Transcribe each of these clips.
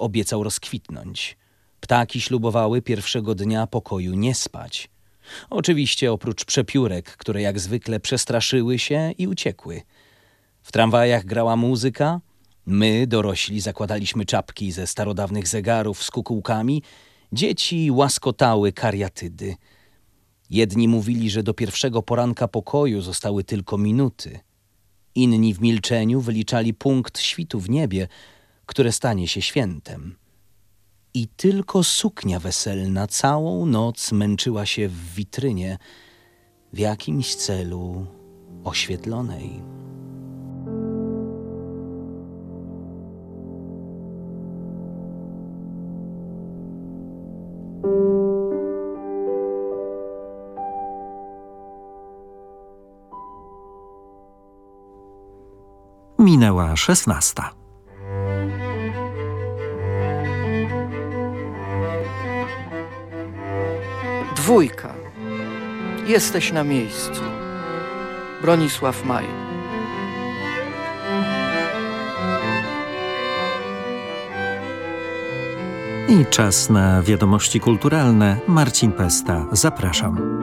obiecał rozkwitnąć. Ptaki ślubowały pierwszego dnia pokoju nie spać. Oczywiście oprócz przepiórek, które jak zwykle przestraszyły się i uciekły. W tramwajach grała muzyka, my, dorośli, zakładaliśmy czapki ze starodawnych zegarów z kukułkami, dzieci łaskotały kariatydy. Jedni mówili, że do pierwszego poranka pokoju zostały tylko minuty. Inni w milczeniu wyliczali punkt świtu w niebie, które stanie się świętem. I tylko suknia weselna całą noc męczyła się w witrynie w jakimś celu oświetlonej. Minęła szesnasta. Dwójka. Jesteś na miejscu. Bronisław Maj. I czas na wiadomości kulturalne. Marcin Pesta, zapraszam.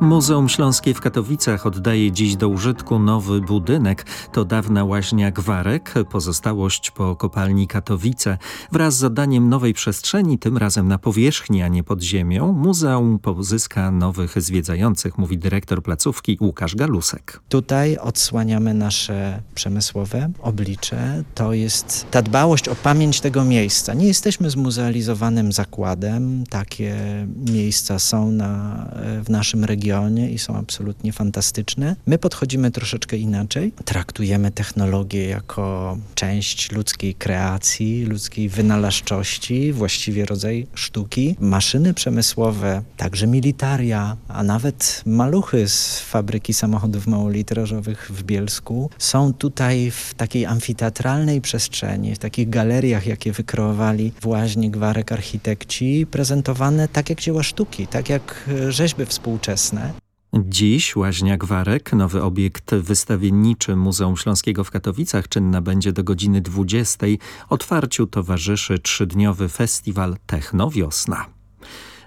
Muzeum Śląskie w Katowicach oddaje dziś do użytku nowy budynek. To dawna łaźnia Gwarek, pozostałość po kopalni Katowice. Wraz z oddaniem nowej przestrzeni, tym razem na powierzchni, a nie pod ziemią, muzeum pozyska nowych zwiedzających, mówi dyrektor placówki Łukasz Galusek. Tutaj odsłaniamy nasze przemysłowe oblicze. To jest ta dbałość o pamięć tego miejsca. Nie jesteśmy zmuzealizowanym zakładem. Takie miejsca są na, w naszym regionie regionie i są absolutnie fantastyczne. My podchodzimy troszeczkę inaczej. Traktujemy technologię jako część ludzkiej kreacji, ludzkiej wynalazczości, właściwie rodzaj sztuki. Maszyny przemysłowe, także militaria, a nawet maluchy z fabryki samochodów małolitrażowych w Bielsku są tutaj w takiej amfiteatralnej przestrzeni, w takich galeriach, jakie wykreowali właśnie gwarek architekci, prezentowane tak jak dzieła sztuki, tak jak rzeźby współczesne. Dziś Łaźnia Gwarek, nowy obiekt wystawienniczy Muzeum Śląskiego w Katowicach, czynna będzie do godziny 20. Otwarciu towarzyszy trzydniowy festiwal Techno Wiosna.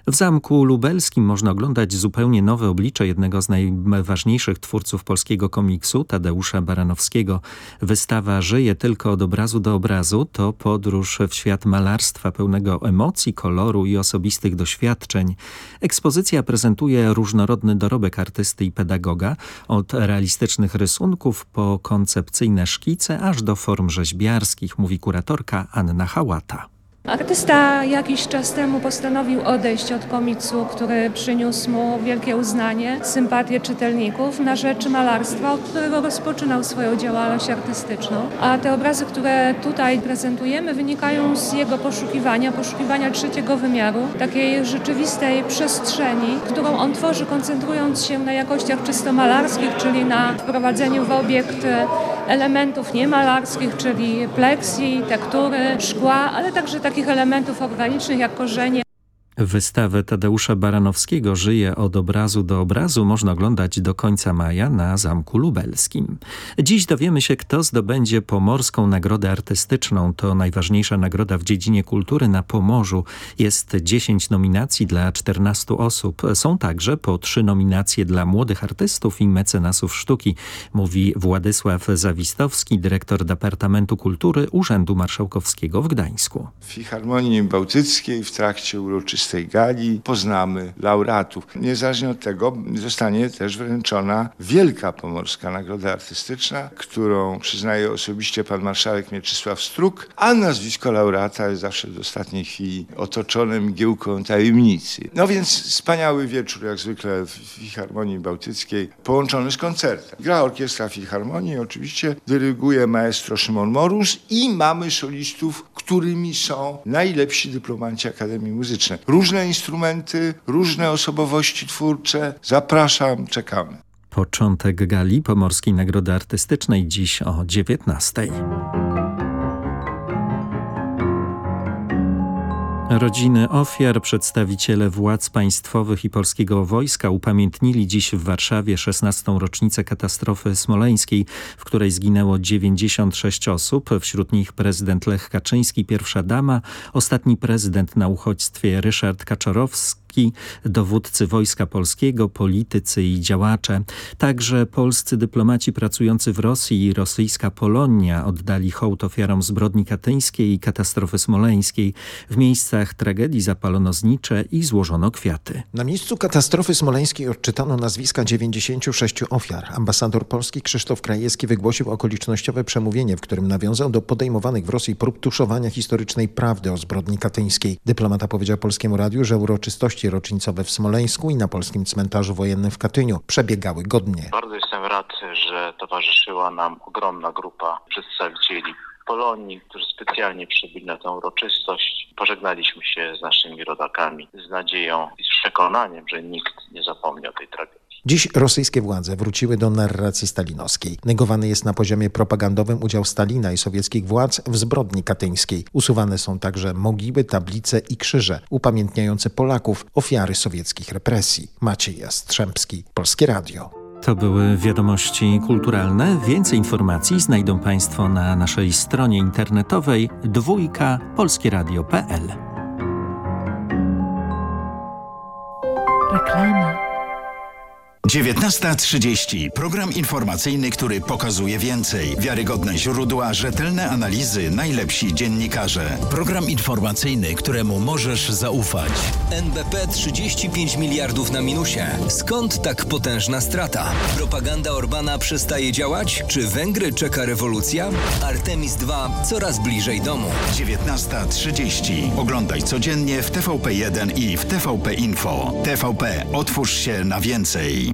W Zamku Lubelskim można oglądać zupełnie nowe oblicze jednego z najważniejszych twórców polskiego komiksu, Tadeusza Baranowskiego. Wystawa Żyje tylko od obrazu do obrazu to podróż w świat malarstwa pełnego emocji, koloru i osobistych doświadczeń. Ekspozycja prezentuje różnorodny dorobek artysty i pedagoga, od realistycznych rysunków po koncepcyjne szkice, aż do form rzeźbiarskich, mówi kuratorka Anna Hałata. Artysta jakiś czas temu postanowił odejść od komiksu, który przyniósł mu wielkie uznanie, sympatię czytelników na rzecz malarstwa, od którego rozpoczynał swoją działalność artystyczną. A te obrazy, które tutaj prezentujemy, wynikają z jego poszukiwania, poszukiwania trzeciego wymiaru, takiej rzeczywistej przestrzeni, którą on tworzy, koncentrując się na jakościach czysto malarskich, czyli na wprowadzeniu w obiekt elementów niemalarskich, czyli pleksji, tektury, szkła, ale także takich elementów organicznych jak korzenie, Wystawę Tadeusza Baranowskiego Żyje od obrazu do obrazu można oglądać do końca maja na Zamku Lubelskim. Dziś dowiemy się, kto zdobędzie Pomorską Nagrodę Artystyczną. To najważniejsza nagroda w dziedzinie kultury na Pomorzu. Jest 10 nominacji dla 14 osób. Są także po trzy nominacje dla młodych artystów i mecenasów sztuki, mówi Władysław Zawistowski, dyrektor Departamentu Kultury Urzędu Marszałkowskiego w Gdańsku. W Filharmonii Bałtyckiej w trakcie uroczystości tej gali poznamy laureatów. Niezależnie od tego zostanie też wręczona Wielka Pomorska Nagroda Artystyczna, którą przyznaje osobiście pan marszałek Mieczysław Struk, a nazwisko laureata jest zawsze do ostatniej chwili otoczone mgiełką tajemnicy. No więc wspaniały wieczór, jak zwykle w Filharmonii Bałtyckiej, połączony z koncertem. Gra orkiestra Filharmonii, oczywiście dyryguje maestro Szymon Morus i mamy solistów, którymi są najlepsi dyplomanci Akademii Muzycznej różne instrumenty, różne osobowości twórcze. Zapraszam, czekamy. Początek gali Pomorskiej Nagrody Artystycznej dziś o 19. Rodziny ofiar, przedstawiciele władz państwowych i polskiego wojska upamiętnili dziś w Warszawie 16. rocznicę katastrofy smoleńskiej, w której zginęło 96 osób, wśród nich prezydent Lech Kaczyński, pierwsza dama, ostatni prezydent na uchodźstwie Ryszard Kaczorowski, dowódcy Wojska Polskiego, politycy i działacze. Także polscy dyplomaci pracujący w Rosji i rosyjska Polonia oddali hołd ofiarom zbrodni katyńskiej i katastrofy smoleńskiej. W miejscach tragedii zapalono znicze i złożono kwiaty. Na miejscu katastrofy smoleńskiej odczytano nazwiska 96 ofiar. Ambasador Polski Krzysztof Krajewski wygłosił okolicznościowe przemówienie, w którym nawiązał do podejmowanych w Rosji prób tuszowania historycznej prawdy o zbrodni katyńskiej. Dyplomata powiedział Polskiemu Radiu, że uroczystości rocznicowe w Smoleńsku i na polskim cmentarzu wojennym w Katyniu przebiegały godnie. Bardzo jestem rad, że towarzyszyła nam ogromna grupa przedstawicieli Polonii, którzy specjalnie przybyli na tę uroczystość. Pożegnaliśmy się z naszymi rodakami z nadzieją i z przekonaniem, że nikt nie zapomni o tej tragedii. Dziś rosyjskie władze wróciły do narracji stalinowskiej. Negowany jest na poziomie propagandowym udział Stalina i sowieckich władz w zbrodni katyńskiej. Usuwane są także mogiły, tablice i krzyże upamiętniające Polaków, ofiary sowieckich represji. Maciej Jastrzębski, Polskie Radio. To były wiadomości kulturalne. Więcej informacji znajdą Państwo na naszej stronie internetowej dwójka polskieradio.pl. Reklama. 19.30. Program informacyjny, który pokazuje więcej. Wiarygodne źródła, rzetelne analizy, najlepsi dziennikarze. Program informacyjny, któremu możesz zaufać. NBP 35 miliardów na minusie. Skąd tak potężna strata? Propaganda Orbana przestaje działać? Czy Węgry czeka rewolucja? Artemis II coraz bliżej domu. 19.30. Oglądaj codziennie w TVP1 i w TVP Info. TVP. Otwórz się na więcej.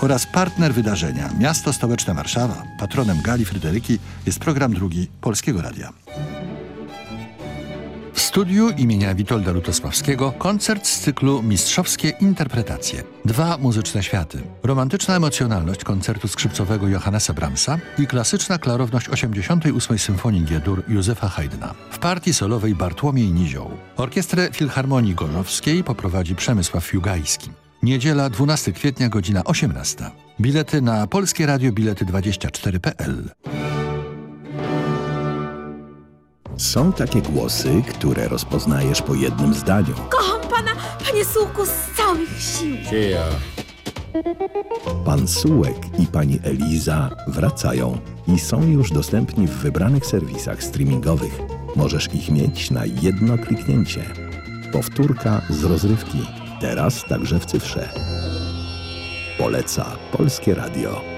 oraz partner wydarzenia Miasto Stołeczne Warszawa. Patronem Gali Fryderyki jest program drugi Polskiego Radia. W studiu imienia Witolda Lutosławskiego koncert z cyklu Mistrzowskie Interpretacje. Dwa muzyczne światy. Romantyczna emocjonalność koncertu skrzypcowego Johannesa Brahmsa i klasyczna klarowność 88 Symfonii G-dur Józefa Haydna. W partii solowej Bartłomiej Nizioł. Orkiestrę Filharmonii Gorzowskiej poprowadzi Przemysław Fiugajski. Niedziela 12 kwietnia godzina 18. Bilety na Polskie Radio Bilety 24.pl. Są takie głosy, które rozpoznajesz po jednym zdaniu. Kocham pana, panie Sułku, z całych sił. Dzieja. Pan Sułek i pani Eliza wracają i są już dostępni w wybranych serwisach streamingowych. Możesz ich mieć na jedno kliknięcie. Powtórka z rozrywki. Teraz także w cyfrze. Poleca Polskie Radio.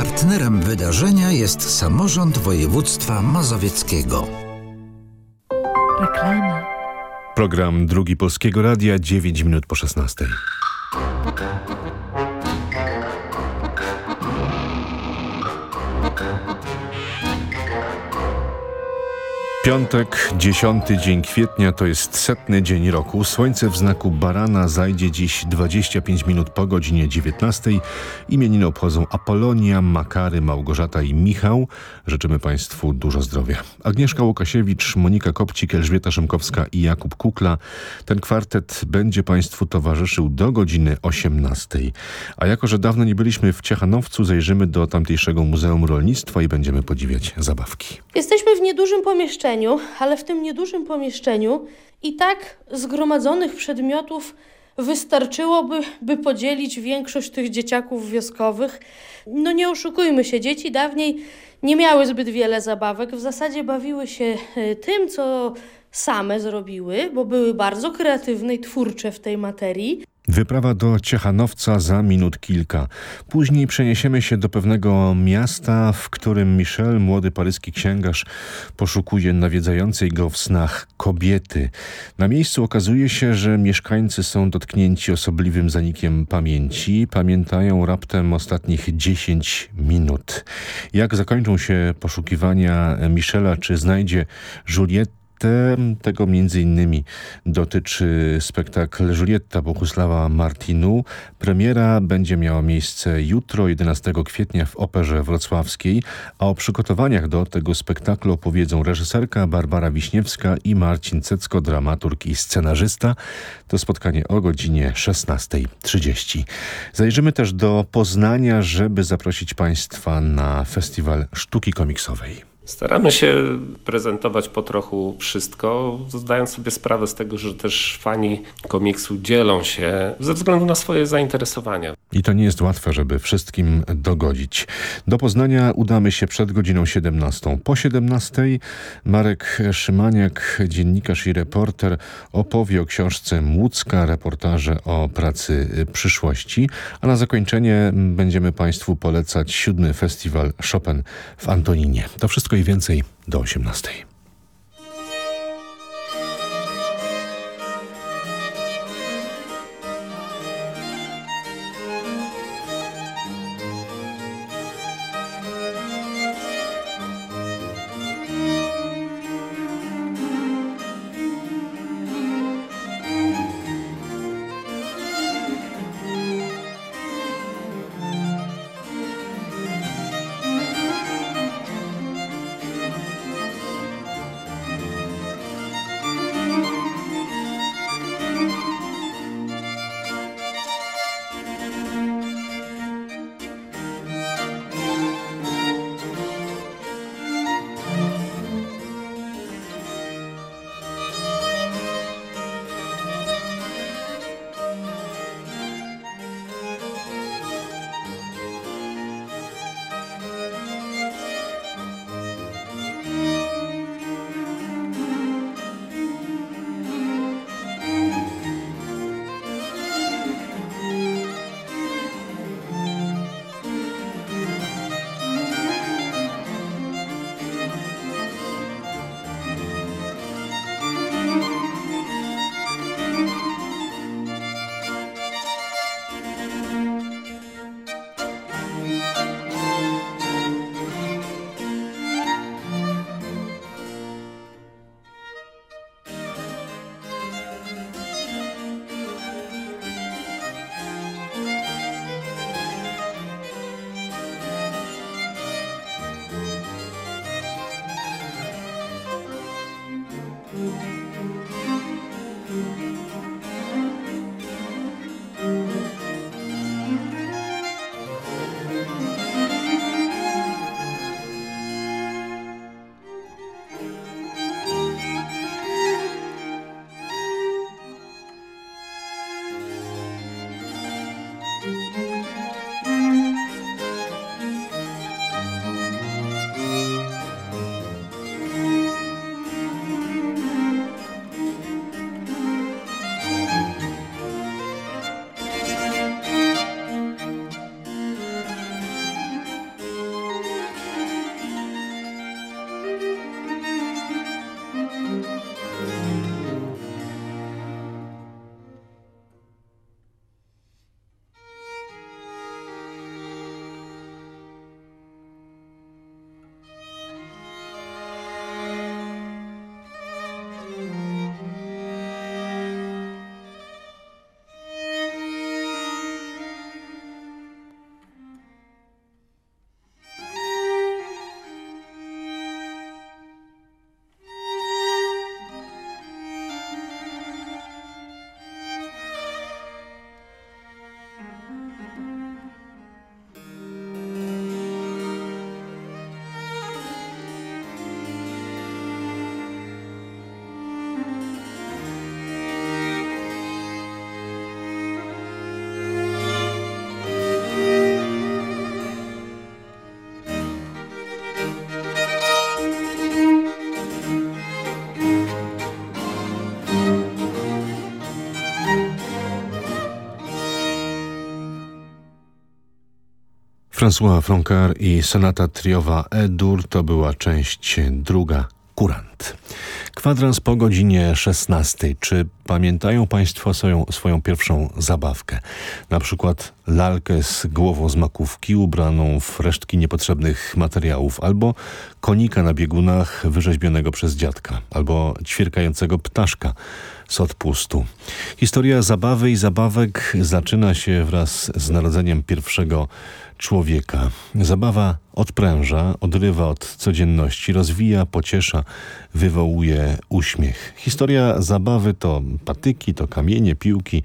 Partnerem wydarzenia jest samorząd województwa mazowieckiego. Reklama. Program Drugi Polskiego Radia, 9 minut po 16. Piątek, dziesiąty dzień kwietnia to jest setny dzień roku. Słońce w znaku barana zajdzie dziś 25 minut po godzinie 19. Imieniny obchodzą Apolonia, Makary, Małgorzata i Michał. Życzymy Państwu dużo zdrowia. Agnieszka Łukasiewicz, Monika Kopcik, Elżbieta Szymkowska i Jakub Kukla. Ten kwartet będzie Państwu towarzyszył do godziny 18. A jako, że dawno nie byliśmy w Ciechanowcu, zajrzymy do tamtejszego Muzeum Rolnictwa i będziemy podziwiać zabawki. Jesteśmy w niedużym pomieszczeniu pomieszczeniu, ale w tym niedużym pomieszczeniu i tak zgromadzonych przedmiotów wystarczyłoby, by podzielić większość tych dzieciaków wioskowych. No nie oszukujmy się, dzieci dawniej nie miały zbyt wiele zabawek. W zasadzie bawiły się e, tym, co same zrobiły, bo były bardzo kreatywne i twórcze w tej materii. Wyprawa do Ciechanowca za minut kilka. Później przeniesiemy się do pewnego miasta, w którym Michel, młody paryski księgarz, poszukuje nawiedzającej go w snach kobiety. Na miejscu okazuje się, że mieszkańcy są dotknięci osobliwym zanikiem pamięci. Pamiętają raptem ostatnich 10 minut. Jak zakończą się poszukiwania Michela, czy znajdzie Juliette, te, tego między innymi dotyczy spektakl Julietta Bogusława Martinu. Premiera będzie miała miejsce jutro, 11 kwietnia w Operze Wrocławskiej, a o przygotowaniach do tego spektaklu opowiedzą reżyserka Barbara Wiśniewska i Marcin Cecko, dramaturg i scenarzysta. To spotkanie o godzinie 16.30. Zajrzymy też do Poznania, żeby zaprosić Państwa na Festiwal Sztuki Komiksowej. Staramy się prezentować po trochu wszystko, zdając sobie sprawę z tego, że też fani komiksu dzielą się ze względu na swoje zainteresowania. I to nie jest łatwe, żeby wszystkim dogodzić. Do Poznania udamy się przed godziną 17. Po 17 Marek Szymaniak, dziennikarz i reporter, opowie o książce Młódzka, reportaże o pracy przyszłości, a na zakończenie będziemy Państwu polecać siódmy festiwal Chopin w Antoninie. To wszystko i więcej do 18. François Froncard i sonata triowa E-dur to była część druga Kurant. Kwadrans po godzinie 16. Czy pamiętają Państwo swoją, swoją pierwszą zabawkę? Na przykład lalkę z głową z makówki ubraną w resztki niepotrzebnych materiałów, albo konika na biegunach wyrzeźbionego przez dziadka, albo ćwierkającego ptaszka z odpustu. Historia zabawy i zabawek zaczyna się wraz z narodzeniem pierwszego człowieka. Zabawa odpręża, odrywa od codzienności, rozwija, pociesza, wywołuje uśmiech. Historia zabawy to patyki, to kamienie, piłki,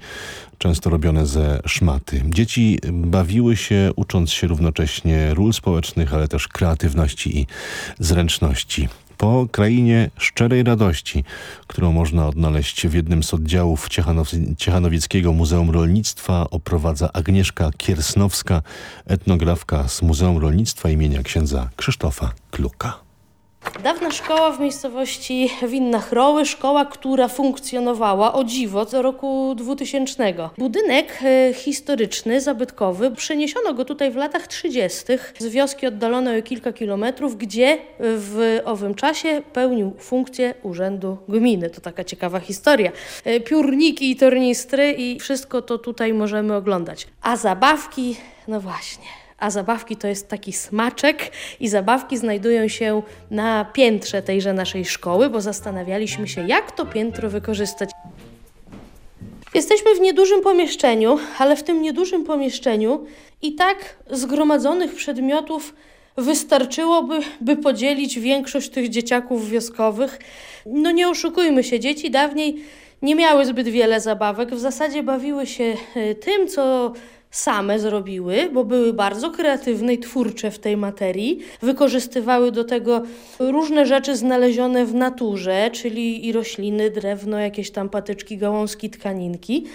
często robione ze szmaty. Dzieci bawiły się, ucząc się równocześnie ról społecznych, ale też kreatywności i zręczności po krainie szczerej radości, którą można odnaleźć w jednym z oddziałów Ciechanow- Ciechanowieckiego Muzeum Rolnictwa, oprowadza Agnieszka Kiersnowska, etnografka z Muzeum Rolnictwa imienia księdza Krzysztofa Kluka. Dawna szkoła w miejscowości Winnachroły, szkoła, która funkcjonowała o dziwo do roku 2000. Budynek e, historyczny, zabytkowy, przeniesiono go tutaj w latach 30. z wioski oddalonej o kilka kilometrów, gdzie w owym czasie pełnił funkcję urzędu gminy. To taka ciekawa historia. E, Piórniki i tornistry i wszystko to tutaj możemy oglądać. A zabawki, no właśnie a zabawki to jest taki smaczek i zabawki znajdują się na piętrze tejże naszej szkoły, bo zastanawialiśmy się, jak to piętro wykorzystać. Jesteśmy w niedużym pomieszczeniu, ale w tym niedużym pomieszczeniu i tak zgromadzonych przedmiotów wystarczyłoby, by podzielić większość tych dzieciaków wioskowych. No nie oszukujmy się, dzieci dawniej nie miały zbyt wiele zabawek, w zasadzie bawiły się e, tym, co same zrobiły, bo były bardzo kreatywne i twórcze w tej materii. Wykorzystywały do tego różne rzeczy znalezione w naturze, czyli i rośliny, drewno, jakieś tam patyczki, gałązki, tkaninki.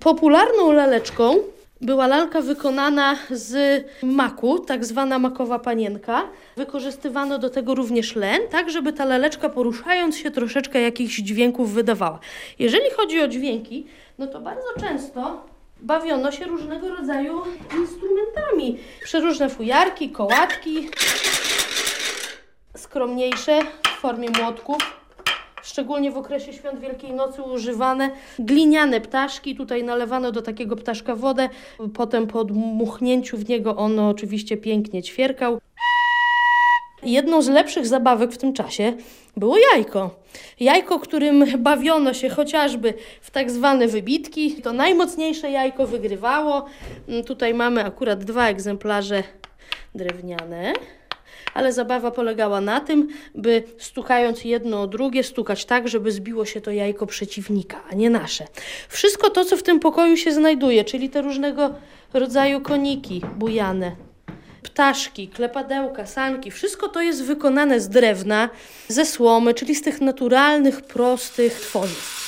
Popularną laleczką była lalka wykonana z maku, tak zwana makowa panienka. Wykorzystywano do tego również len, tak żeby ta laleczka poruszając się troszeczkę jakichś dźwięków wydawała. Jeżeli chodzi o dźwięki, no to bardzo często bawiono się różnego rodzaju instrumentami. Przeróżne fujarki, kołatki, skromniejsze w formie młotków, szczególnie w okresie świąt Wielkiej Nocy używane. Gliniane ptaszki, tutaj nalewano do takiego ptaszka wodę, potem po dmuchnięciu w niego on oczywiście pięknie ćwierkał. Jedną z lepszych zabawek w tym czasie było jajko. Jajko, którym bawiono się chociażby w tak zwane wybitki. To najmocniejsze jajko wygrywało. Tutaj mamy akurat dwa egzemplarze drewniane. Ale zabawa polegała na tym, by stukając jedno o drugie, stukać tak, żeby zbiło się to jajko przeciwnika, a nie nasze. Wszystko to, co w tym pokoju się znajduje, czyli te różnego rodzaju koniki bujane, ptaszki, klepadełka, sanki, wszystko to jest wykonane z drewna, ze słomy, czyli z tych naturalnych, prostych tworzyw.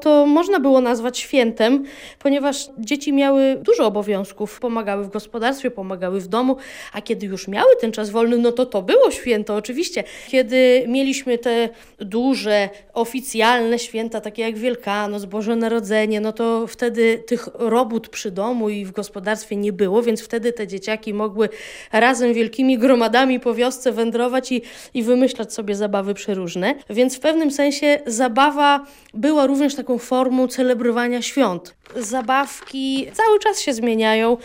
To można było nazwać świętem, ponieważ dzieci miały dużo obowiązków. Pomagały w gospodarstwie, pomagały w domu, a kiedy już miały ten czas wolny, no to to było święto, oczywiście. Kiedy mieliśmy te duże, oficjalne święta, takie jak Wielkanoc, Boże Narodzenie, no to wtedy tych robót przy domu i w gospodarstwie nie było, więc wtedy te dzieciaki mogły razem wielkimi gromadami po wiosce wędrować i, i wymyślać sobie zabawy przeróżne. Więc w pewnym sensie zabawa była również taką formą celebrowania świąt. Zabawki cały czas się zmieniają.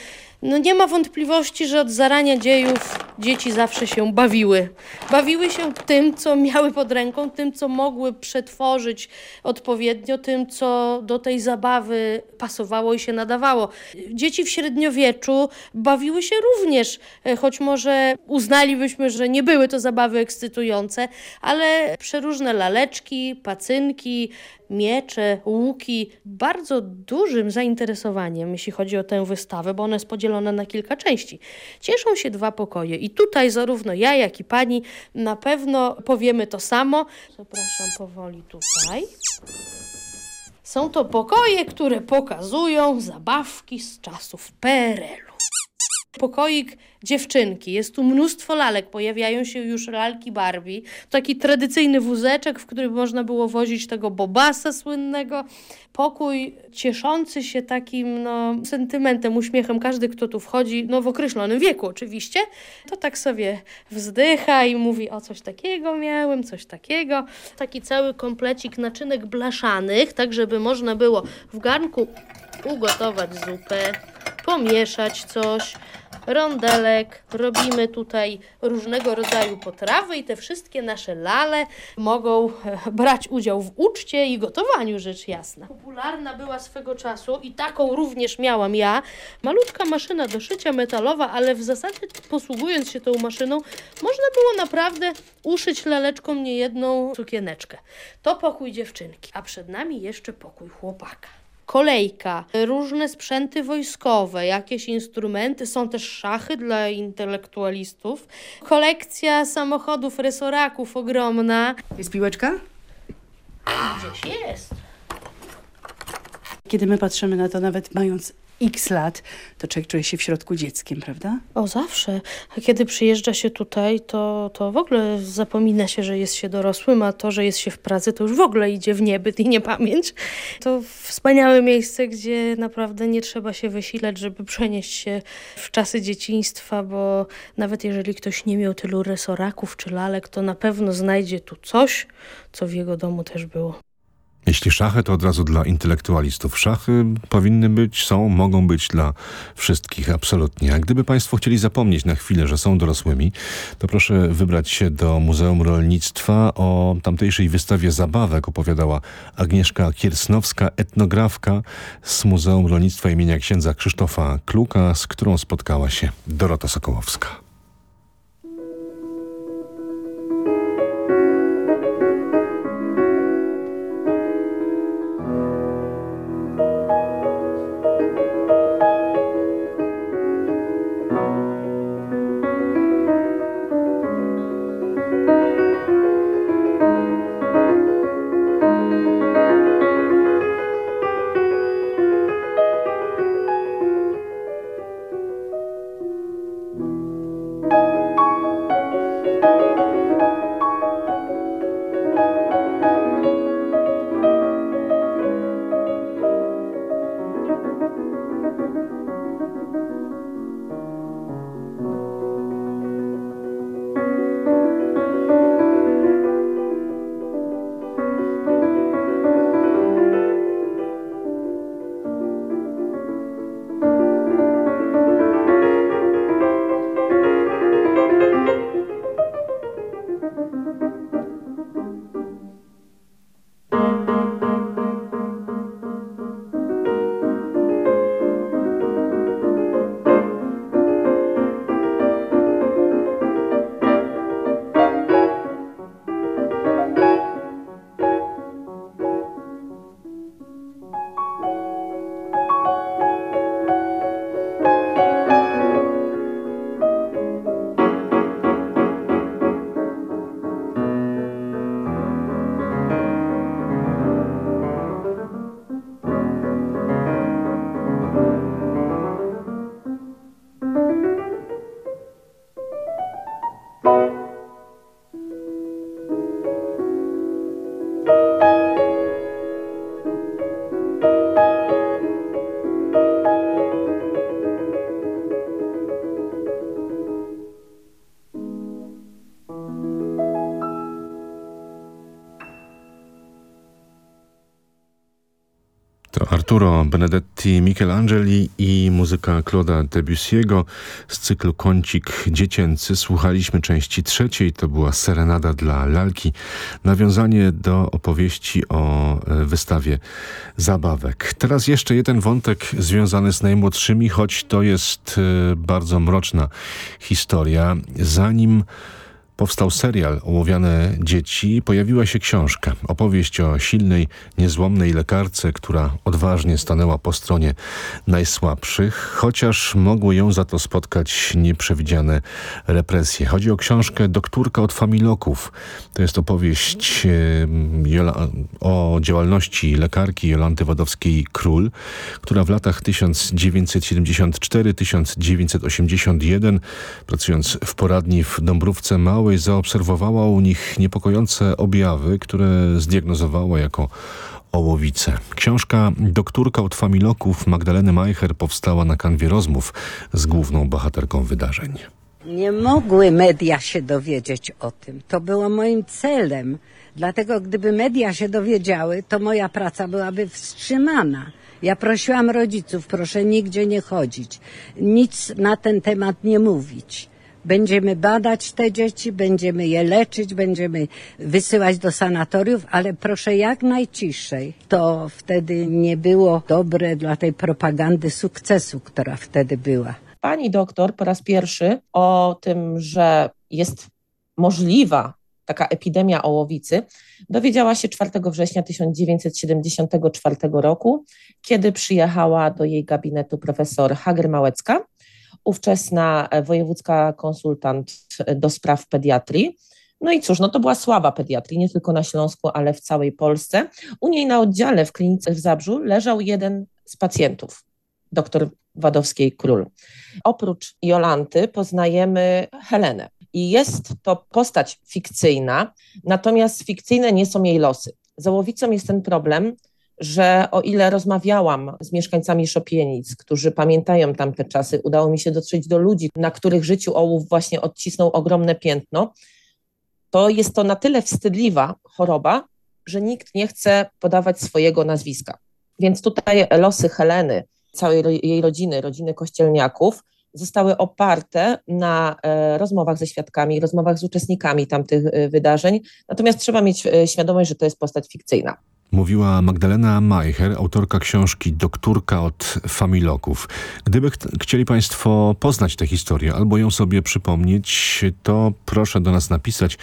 No nie ma wątpliwości, że od zarania dziejów dzieci zawsze się bawiły. Bawiły się tym, co miały pod ręką, tym, co mogły przetworzyć odpowiednio, tym, co do tej zabawy pasowało i się nadawało. Dzieci w średniowieczu bawiły się również, choć może uznalibyśmy, że nie były to zabawy ekscytujące, ale przeróżne laleczki, pacynki, miecze, łuki, bardzo dużym zainteresowaniem, jeśli chodzi o tę wystawę, bo ona jest podzielona na kilka części. Cieszą się dwa pokoje i tutaj zarówno ja, jak i pani na pewno powiemy to samo. Zapraszam powoli tutaj. Są to pokoje, które pokazują zabawki z czasów PRL-u. Pokoik dziewczynki. Jest tu mnóstwo lalek, pojawiają się już lalki Barbie. Taki tradycyjny wózeczek, w którym można było wozić tego Bobasa słynnego. Pokój cieszący się takim no, sentymentem, uśmiechem. Każdy, kto tu wchodzi, no w określonym wieku oczywiście, to tak sobie wzdycha i mówi o coś takiego miałem, coś takiego. Taki cały komplecik naczynek blaszanych, tak żeby można było w garnku ugotować zupę, pomieszać coś, rondelek. Robimy tutaj różnego rodzaju potrawy i te wszystkie nasze lale mogą e, brać udział w uczcie i gotowaniu, rzecz jasna. Popularna była swego czasu i taką również miałam ja. Malutka maszyna do szycia metalowa, ale w zasadzie posługując się tą maszyną, można było naprawdę uszyć laleczką niejedną sukieneczkę. To pokój dziewczynki, a przed nami jeszcze pokój chłopaka kolejka, różne sprzęty wojskowe, jakieś instrumenty, są też szachy dla intelektualistów, kolekcja samochodów, resoraków ogromna. Jest piłeczka? Gdzieś jest. Kiedy my patrzymy na to, nawet mając x lat, to człowiek czuje się w środku dzieckiem, prawda? O, zawsze. A kiedy przyjeżdża się tutaj, to, to w ogóle zapomina się, że jest się dorosłym, a to, że jest się w pracy, to już w ogóle idzie w niebyt i niepamięć. To wspaniałe miejsce, gdzie naprawdę nie trzeba się wysilać, żeby przenieść się w czasy dzieciństwa, bo nawet jeżeli ktoś nie miał tylu resoraków czy lalek, to na pewno znajdzie tu coś, co w jego domu też było. Jeśli szachy, to od razu dla intelektualistów. Szachy powinny być, są, mogą być dla wszystkich, absolutnie. A gdyby Państwo chcieli zapomnieć na chwilę, że są dorosłymi, to proszę wybrać się do Muzeum Rolnictwa. O tamtejszej wystawie zabawek opowiadała Agnieszka Kiersnowska, etnografka z Muzeum Rolnictwa imienia księdza Krzysztofa Kluka, z którą spotkała się Dorota Sokołowska. Arturo Benedetti Michelangeli i muzyka Claude'a Debussy'ego z cyklu Kącik Dziecięcy. Słuchaliśmy części trzeciej, to była Serenada dla lalki. Nawiązanie do opowieści o e, wystawie zabawek. Teraz jeszcze jeden wątek związany z najmłodszymi, choć to jest e, bardzo mroczna historia. Zanim powstał serial Ołowiane dzieci, pojawiła się książka. Opowieść o silnej, niezłomnej lekarce, która odważnie stanęła po stronie najsłabszych, chociaż mogły ją za to spotkać nieprzewidziane represje. Chodzi o książkę Doktorka od Familoków. To jest opowieść o działalności lekarki Jolanty Wadowskiej-Król, która w latach 1974-1981, pracując w poradni w Dąbrówce Małej, zaobserwowała u nich niepokojące objawy, które zdiagnozowała jako ołowice. Książka Doktorka od Familoków Magdaleny Majcher powstała na kanwie rozmów z główną bohaterką wydarzeń. Nie mogły media się dowiedzieć o tym. To było moim celem. Dlatego gdyby media się dowiedziały, to moja praca byłaby wstrzymana. Ja prosiłam rodziców, proszę nigdzie nie chodzić, nic na ten temat nie mówić. Będziemy badać te dzieci, będziemy je leczyć, będziemy wysyłać do sanatoriów, ale proszę jak najciszej. To wtedy nie było dobre dla tej propagandy sukcesu, która wtedy była. Pani doktor po raz pierwszy o tym, że jest możliwa taka epidemia ołowicy, dowiedziała się 4 września 1974 roku, kiedy przyjechała do jej gabinetu profesor Hager-Małecka, ówczesna wojewódzka konsultant do spraw pediatrii. No i cóż, no to była sława pediatrii, nie tylko na Śląsku, ale w całej Polsce. U niej na oddziale w klinice w Zabrzu leżał jeden z pacjentów, doktor Wadowskiej-Król. Oprócz Jolanty poznajemy Helenę. I jest to postać fikcyjna, natomiast fikcyjne nie są jej losy. Z Ołowicą jest ten problem, że o ile rozmawiałam z mieszkańcami Szopienic, którzy pamiętają tamte czasy, udało mi się dotrzeć do ludzi, na których życiu ołów właśnie odcisnął ogromne piętno, to jest to na tyle wstydliwa choroba, że nikt nie chce podawać swojego nazwiska. Więc tutaj losy Heleny, całej jej rodziny, rodziny kościelniaków, zostały oparte na e, rozmowach ze świadkami, rozmowach z uczestnikami tamtych e, wydarzeń. Natomiast trzeba mieć e, świadomość, że to jest postać fikcyjna. Mówiła Magdalena Majcher, autorka książki Doktorka od Familoków. Gdyby ch chcieli Państwo poznać tę historię albo ją sobie przypomnieć, to proszę do nas napisać.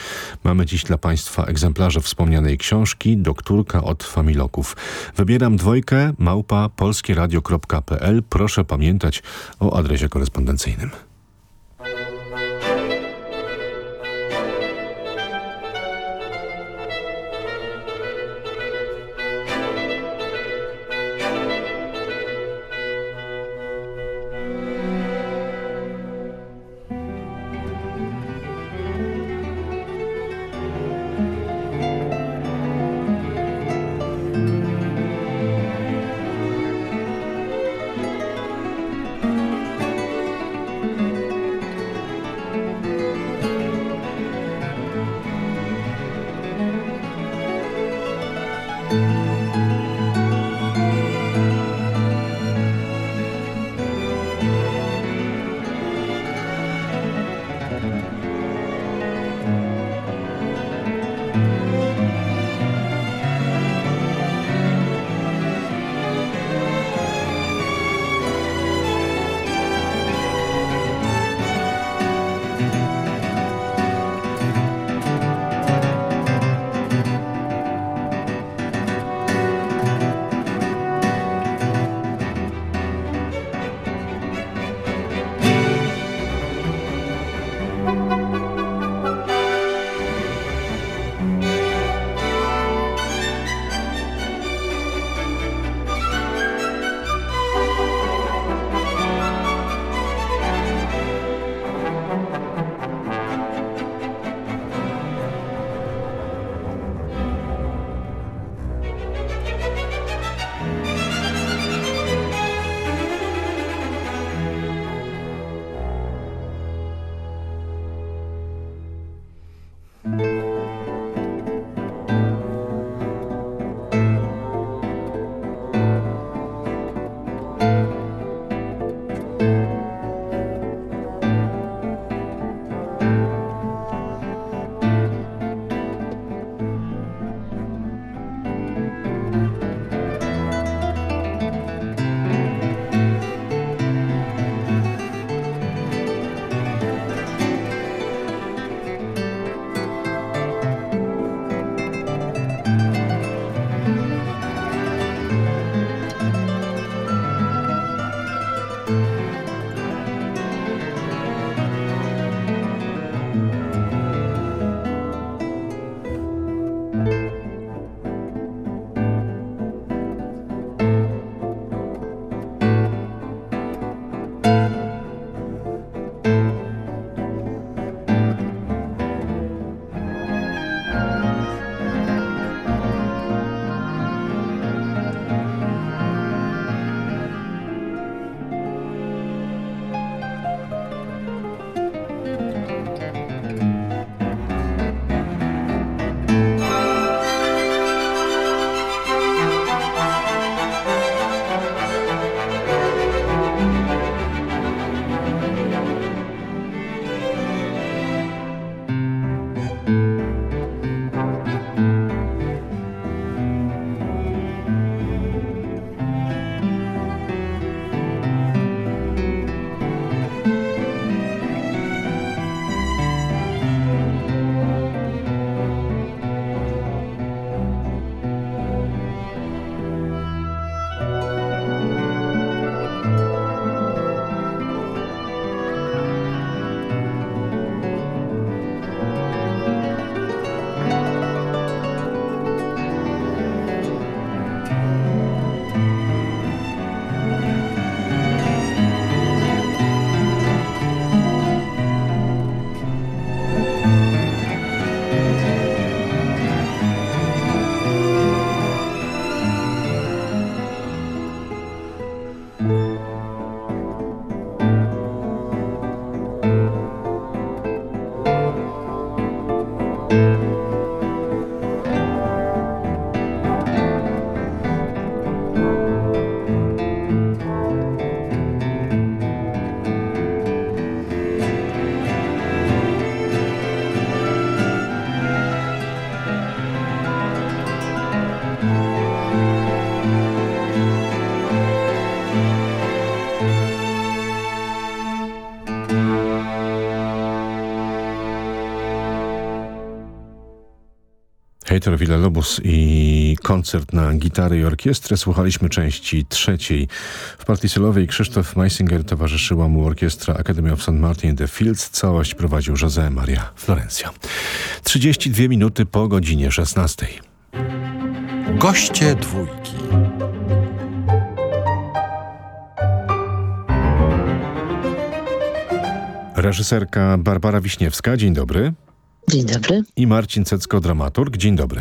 Mamy dziś dla Państwa egzemplarze wspomnianej książki Doktorka od Familoków. Wybieram dwojkę małpa polskieradio.pl. Proszę pamiętać o adresie korespondencyjnym. Heitor Villa-Lobos i koncert na gitarę i orkiestrę. Słuchaliśmy części trzeciej. W partii solowej Krzysztof Meisinger towarzyszyła mu orkiestra Academy of St. Martin in the Fields. Całość prowadził José Maria Florencja. 32 minuty po godzinie 16. Goście dwójki. Reżyserka Barbara Wiśniewska. Dzień dobry. Dzień dobry. I Marcin Cecko, dramaturg. Dzień dobry.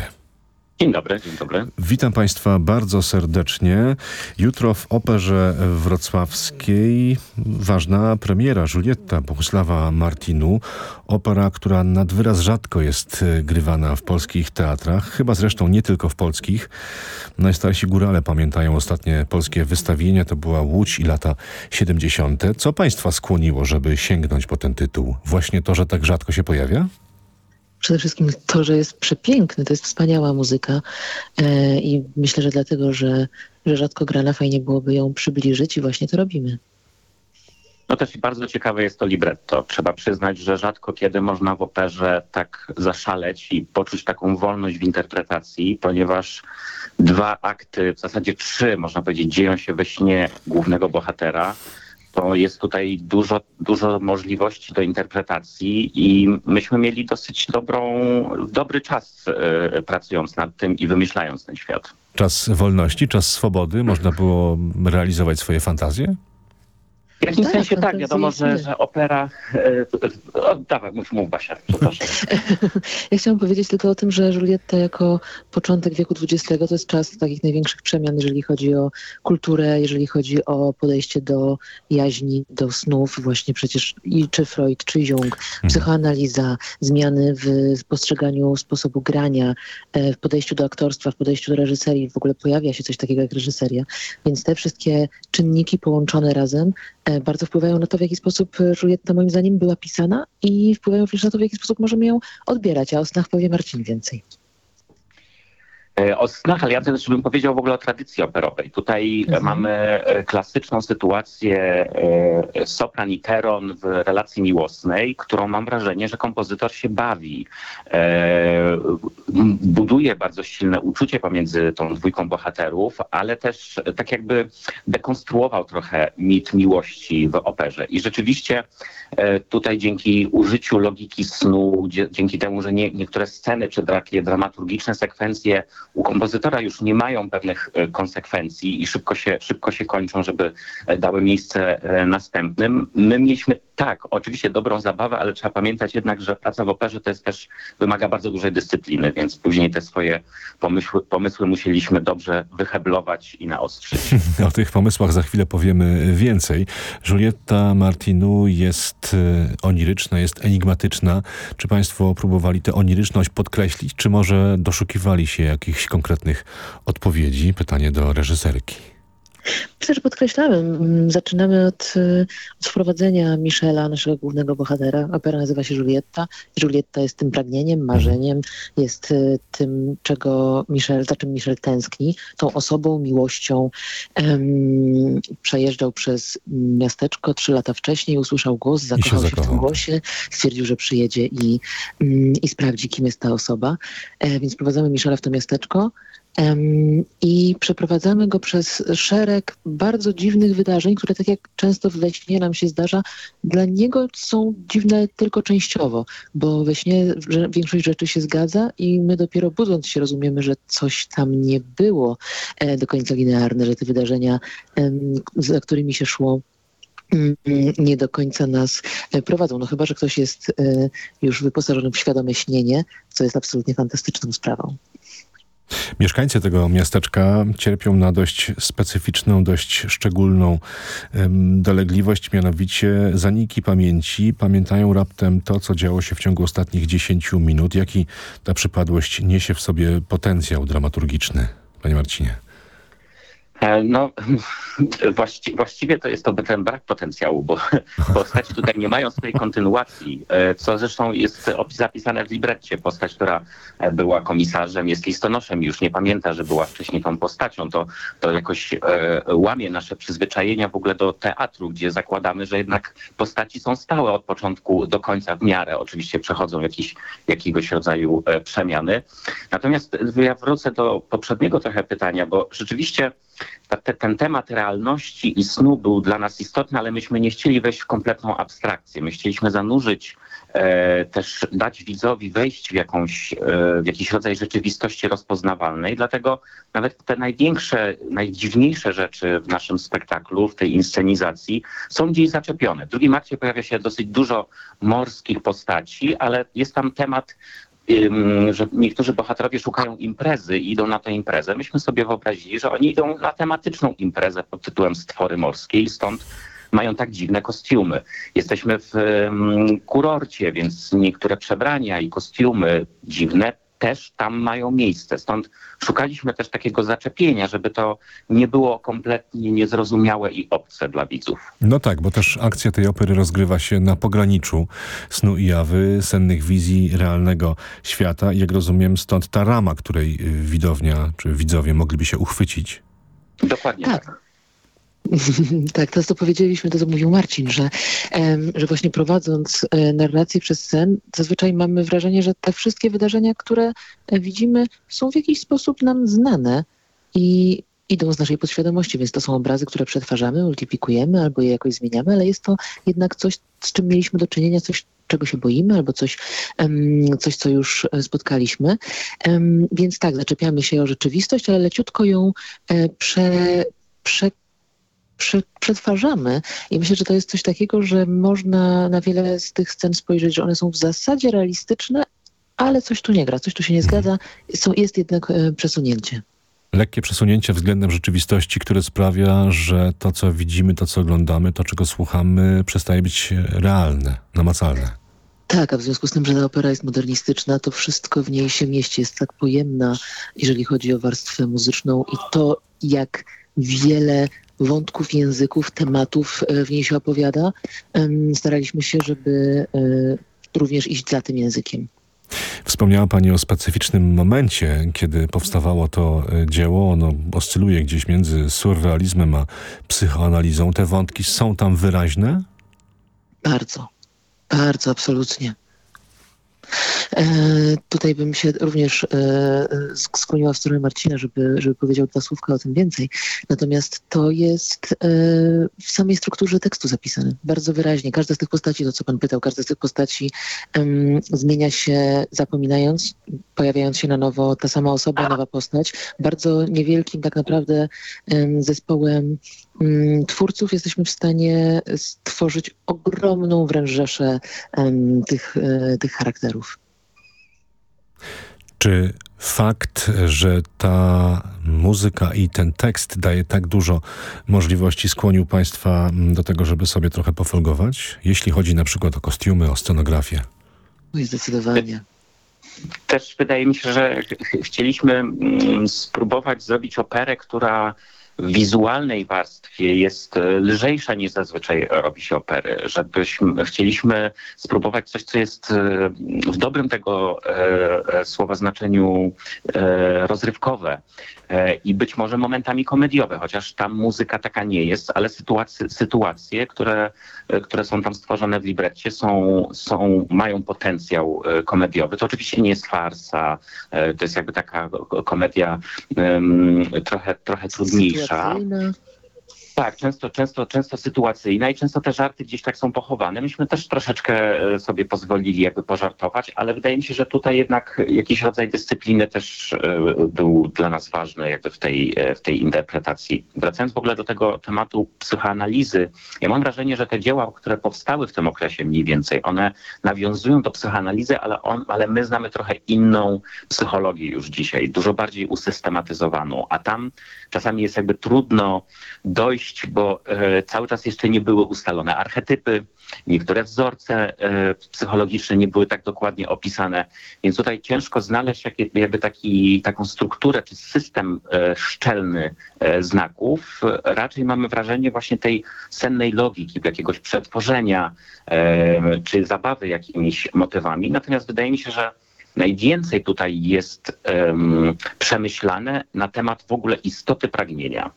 Dzień dobry, dzień dobry. Witam Państwa bardzo serdecznie. Jutro w Operze Wrocławskiej ważna premiera Julietta Bogusława Martinu. Opera, która nad wyraz rzadko jest grywana w polskich teatrach, chyba zresztą nie tylko w polskich. Najstarsi górale pamiętają ostatnie polskie wystawienia, to była Łódź i lata 70. Co Państwa skłoniło, żeby sięgnąć po ten tytuł? Właśnie to, że tak rzadko się pojawia? Przede wszystkim to, że jest przepiękny, to jest wspaniała muzyka e, i myślę, że dlatego, że, że rzadko grana, fajnie byłoby ją przybliżyć i właśnie to robimy. No też bardzo ciekawe jest to libretto. Trzeba przyznać, że rzadko kiedy można w operze tak zaszaleć i poczuć taką wolność w interpretacji, ponieważ dwa akty, w zasadzie trzy, można powiedzieć, dzieją się we śnie głównego bohatera to jest tutaj dużo, dużo możliwości do interpretacji i myśmy mieli dosyć dobrą, dobry czas y, pracując nad tym i wymyślając ten świat. Czas wolności, czas swobody, można było realizować swoje fantazje? W jakimś tak, sensie tak, wiadomo, że, że opera... E, o, dawaj, mów, mów Basia, przepraszam. ja chciałam powiedzieć tylko o tym, że Julietta jako początek wieku XX to jest czas takich największych przemian, jeżeli chodzi o kulturę, jeżeli chodzi o podejście do jaźni, do snów. Właśnie przecież i czy Freud, czy Jung, psychoanaliza, zmiany w postrzeganiu sposobu grania, w podejściu do aktorstwa, w podejściu do reżyserii. W ogóle pojawia się coś takiego jak reżyseria. Więc te wszystkie czynniki połączone razem bardzo wpływają na to, w jaki sposób Julietta moim zdaniem była pisana i wpływają również na to, w jaki sposób możemy ją odbierać. A o snach powie Marcin więcej. O snach, ale ja też bym powiedział w ogóle o tradycji operowej. Tutaj mhm. mamy klasyczną sytuację sopran i teron w relacji miłosnej, którą mam wrażenie, że kompozytor się bawi. Buduje bardzo silne uczucie pomiędzy tą dwójką bohaterów, ale też tak jakby dekonstruował trochę mit miłości w operze. I rzeczywiście tutaj dzięki użyciu logiki snu, dzięki temu, że nie, niektóre sceny czy takie dramaturgiczne sekwencje u kompozytora już nie mają pewnych konsekwencji i szybko się, szybko się kończą, żeby dały miejsce następnym. My mieliśmy tak, oczywiście dobrą zabawę, ale trzeba pamiętać jednak, że praca w operze to jest też, wymaga bardzo dużej dyscypliny, więc później te swoje pomysły, pomysły musieliśmy dobrze wyheblować i naostrzyć. O tych pomysłach za chwilę powiemy więcej. Julietta Martinu jest oniryczna, jest enigmatyczna. Czy państwo próbowali tę oniryczność podkreślić, czy może doszukiwali się jakichś konkretnych odpowiedzi? Pytanie do reżyserki. Myślę, że podkreślamy. Zaczynamy od, od wprowadzenia Michela, naszego głównego bohatera. Opera nazywa się Julietta. Julietta jest tym pragnieniem, marzeniem, jest tym, czego Michel, za czym Michel tęskni, tą osobą, miłością. Um, przejeżdżał przez miasteczko trzy lata wcześniej, usłyszał głos, zakochał się, się w tym głosie, stwierdził, że przyjedzie i, um, i sprawdzi, kim jest ta osoba. E, więc prowadzamy Michela w to miasteczko. I przeprowadzamy go przez szereg bardzo dziwnych wydarzeń, które tak jak często we śnie nam się zdarza, dla niego są dziwne tylko częściowo, bo we śnie większość rzeczy się zgadza i my dopiero budząc się rozumiemy, że coś tam nie było do końca linearne, że te wydarzenia, za którymi się szło, nie do końca nas prowadzą. No chyba, że ktoś jest już wyposażony w świadome śnienie, co jest absolutnie fantastyczną sprawą. Mieszkańcy tego miasteczka cierpią na dość specyficzną, dość szczególną um, dolegliwość, mianowicie zaniki pamięci. Pamiętają raptem to, co działo się w ciągu ostatnich 10 minut. Jaki ta przypadłość niesie w sobie potencjał dramaturgiczny, panie Marcinie? E, no, właści właściwie to jest to ten brak potencjału, bo postaci tutaj nie mają swojej kontynuacji, e, co zresztą jest zapisane w libretcie. Postać, która e, była komisarzem, jest listonoszem już nie pamięta, że była wcześniej tą postacią. To, to jakoś łamie nasze przyzwyczajenia w ogóle do teatru, gdzie zakładamy, że jednak postaci są stałe od początku do końca w miarę. Oczywiście przechodzą jakieś, jakiegoś rodzaju przemiany. Natomiast ja wrócę do poprzedniego trochę pytania, bo rzeczywiście te, ten temat realności i snu był dla nas istotny, ale myśmy nie chcieli wejść w kompletną abstrakcję. My chcieliśmy zanurzyć, e, też dać widzowi wejść w, jakąś, e, w jakiś rodzaj rzeczywistości rozpoznawalnej. Dlatego nawet te największe, najdziwniejsze rzeczy w naszym spektaklu, w tej inscenizacji są gdzieś zaczepione. W drugim akcie pojawia się dosyć dużo morskich postaci, ale jest tam temat że niektórzy bohaterowie szukają imprezy i idą na tę imprezę. Myśmy sobie wyobrazili, że oni idą na tematyczną imprezę pod tytułem Stwory Morskie i stąd mają tak dziwne kostiumy. Jesteśmy w kurorcie, więc niektóre przebrania i kostiumy dziwne też tam mają miejsce. Stąd szukaliśmy też takiego zaczepienia, żeby to nie było kompletnie niezrozumiałe i obce dla widzów. No tak, bo też akcja tej opery rozgrywa się na pograniczu snu i jawy, sennych wizji realnego świata. Jak rozumiem, stąd ta rama, której widownia czy widzowie mogliby się uchwycić. Dokładnie tak. tak. tak, to co powiedzieliśmy, to co mówił Marcin, że, że właśnie prowadząc e, narrację przez sen, zazwyczaj mamy wrażenie, że te wszystkie wydarzenia, które e, widzimy, są w jakiś sposób nam znane i idą z naszej podświadomości, więc to są obrazy, które przetwarzamy, multiplikujemy albo je jakoś zmieniamy, ale jest to jednak coś, z czym mieliśmy do czynienia, coś, czego się boimy, albo coś, coś co już e, spotkaliśmy. Więc tak, zaczepiamy się o rzeczywistość, ale leciutko ją prze, prze przetwarzamy i myślę, że to jest coś takiego, że można na wiele z tych scen spojrzeć, że one są w zasadzie realistyczne, ale coś tu nie gra, coś tu się nie zgadza, są, jest jednak e, przesunięcie. Lekkie przesunięcie względem rzeczywistości, które sprawia, że to, co widzimy, to, co oglądamy, to, czego słuchamy, przestaje być realne, namacalne. Tak, a w związku z tym, że ta opera jest modernistyczna, to wszystko w niej się mieści, jest tak pojemna, jeżeli chodzi o warstwę muzyczną i to, jak wiele wątków, języków, tematów e, w niej się opowiada. Staraliśmy się, żeby e, również iść za tym językiem. Wspomniała Pani o specyficznym momencie, kiedy powstawało to e, dzieło. Ono oscyluje gdzieś między surrealizmem a psychoanalizą. Te wątki są tam wyraźne? Bardzo, bardzo, absolutnie. E, tutaj bym się również e, skłoniła w stronę Marcina, żeby, żeby powiedział dwa słówka o tym więcej. Natomiast to jest e, w samej strukturze tekstu zapisane. Bardzo wyraźnie. Każda z tych postaci, to co pan pytał, każda z tych postaci zmienia się zapominając, pojawiając się na nowo ta sama osoba, nowa postać. Bardzo niewielkim tak naprawdę zespołem mm, twórców jesteśmy w stanie stworzyć ogromną wręcz rzeszę tych, tych charakterów. Czy fakt, że ta muzyka i ten tekst daje tak dużo możliwości skłonił Państwa do tego, żeby sobie trochę pofolgować? Jeśli chodzi na przykład o kostiumy, o scenografię. No zdecydowanie. Też wydaje mi się, że chcieliśmy mm, spróbować zrobić operę, która wizualnej warstwie jest e, lżejsza niż zazwyczaj robi się opery. Żebyśmy chcieliśmy spróbować coś, co jest e, w dobrym tego e, słowa znaczeniu rozrywkowe i być może momentami komediowe, chociaż tam muzyka taka nie jest, ale sytuacje, sytuacje które, które są tam stworzone w libretcie są, są, mają potencjał komediowy. To oczywiście nie jest farsa, to jest jakby taka komedia trochę, trochę trudniejsza. Sarap. Sarap. Tak, często, często, często sytuacyjna i często te żarty gdzieś tak są pochowane. Myśmy też troszeczkę e, sobie pozwolili jakby pożartować, ale wydaje mi się, że tutaj jednak jakiś rodzaj dyscypliny też e, był dla nas ważny jakby w tej, e, w tej interpretacji. Wracając w ogóle do tego tematu psychoanalizy, ja mam wrażenie, że te dzieła, które powstały w tym okresie mniej więcej, one nawiązują do psychoanalizy, ale, on, ale my znamy trochę inną psychologię już dzisiaj, dużo bardziej usystematyzowaną, a tam czasami jest jakby trudno dojść, bo e, cały czas jeszcze nie były ustalone archetypy, niektóre wzorce e, psychologiczne nie były tak dokładnie opisane, więc tutaj ciężko znaleźć jakby taki, taką strukturę czy system e, szczelny znaków. Raczej mamy wrażenie właśnie tej sennej logiki, jakiegoś przetworzenia czy zabawy jakimiś motywami. Natomiast wydaje mi się, że najwięcej tutaj jest um, przemyślane na temat w ogóle istoty pragnienia.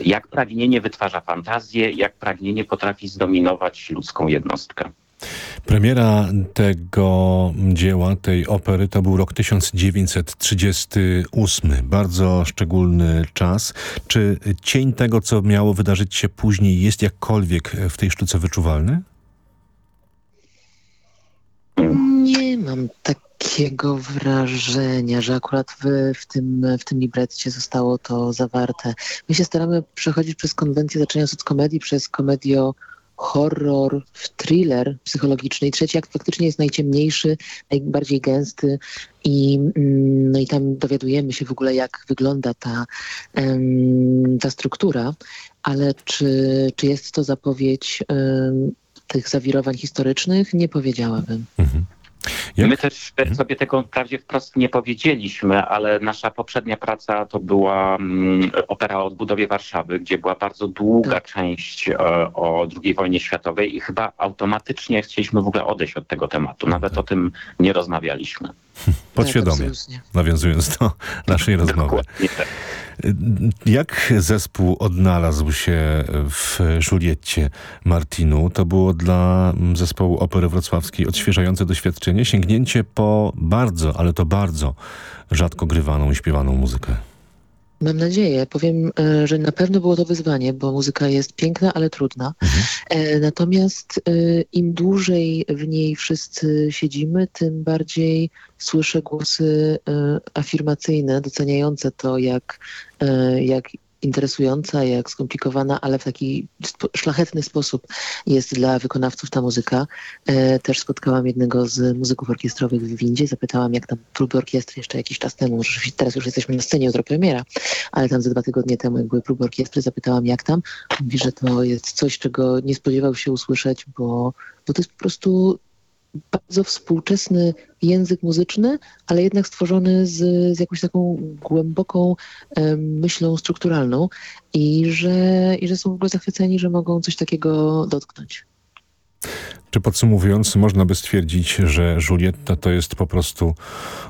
Jak pragnienie wytwarza fantazję, jak pragnienie potrafi zdominować ludzką jednostkę. Premiera tego dzieła, tej opery, to był rok 1938. Bardzo szczególny czas. Czy cień tego, co miało wydarzyć się później, jest jakkolwiek w tej sztuce wyczuwalny? Nie mam tak takiego wrażenia, że akurat w, w, tym, w tym libretcie zostało to zawarte. My się staramy przechodzić przez konwencję, zaczynając od komedii, przez komedio horror, thriller psychologiczny. I trzeci akt faktycznie jest najciemniejszy, najbardziej gęsty i, mm, no i tam dowiadujemy się w ogóle, jak wygląda ta, ta struktura, ale czy, czy jest to zapowiedź tych zawirowań historycznych? Nie powiedziałabym. Mhm. Jak? My też sobie tego wprawdzie wprost nie powiedzieliśmy, ale nasza poprzednia praca to była um, opera o odbudowie Warszawy, gdzie była bardzo długa tak. część e, o II wojnie światowej i chyba automatycznie chcieliśmy w ogóle odejść od tego tematu. Nawet tak. o tym nie rozmawialiśmy. Podświadomie, tak, nawiązując do naszej rozmowy. Jak zespół odnalazł się w Julietcie Martinu? To było dla zespołu Opery Wrocławskiej odświeżające doświadczenie, sięgnięcie po bardzo, ale to bardzo rzadko grywaną i śpiewaną muzykę. Mam nadzieję. Powiem, e, że na pewno było to wyzwanie, bo muzyka jest piękna, ale trudna. Mhm. E, natomiast e, im dłużej w niej wszyscy siedzimy, tym bardziej słyszę głosy afirmacyjne, doceniające to, jak, jak interesująca, jak skomplikowana, ale w taki szlachetny sposób jest dla wykonawców ta muzyka. E, też spotkałam jednego z muzyków orkiestrowych w Windzie, zapytałam jak tam próby orkiestry jeszcze jakiś czas temu, teraz już jesteśmy na scenie, jutro premiera, ale tam ze dwa tygodnie temu, jak były próby orkiestry, zapytałam jak tam. Mówi, że to jest coś, czego nie spodziewał się usłyszeć, bo, bo to jest po prostu bardzo współczesny język muzyczny, ale jednak stworzony z, z jakąś taką głęboką myślą strukturalną i że, i że są w ogóle zachwyceni, że mogą coś takiego dotknąć. Czy podsumowując, można by stwierdzić, że Julietta to jest po prostu